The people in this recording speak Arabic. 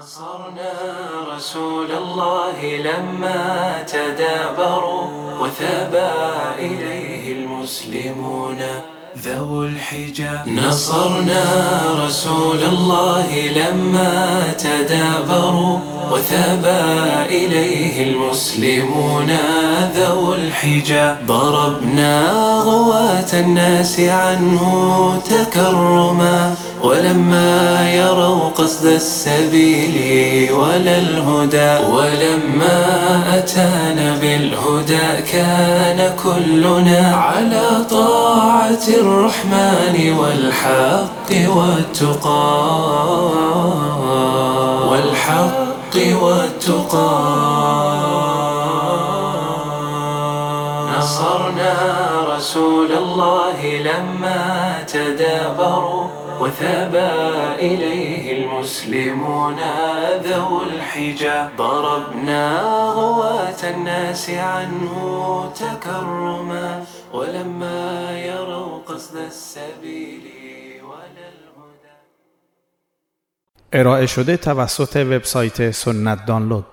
نصرنا رسول الله لما تدابروا وثابا إليه المسلمون ذو الحجاب نصرنا رسول الله لما تدابروا وثابا إليه المسلمون ذو الحجاب ضربنا غواة الناس عنه تكرما. ولما يروا قصد السبيل ولا الهدى ولما أتانا بالهدى كان كلنا على طاعة الرحمن والحق والتقى. والحق والتقى. نصرنا رسول الله لما تدابروا. وثابا إليه المسلمون ذو الحجاب. ضربنا غواة الناس عنه تكرما ولما يروا قصد السبيل ولا الهدى. ارائه شده توسط وبسایت سنت دانلود.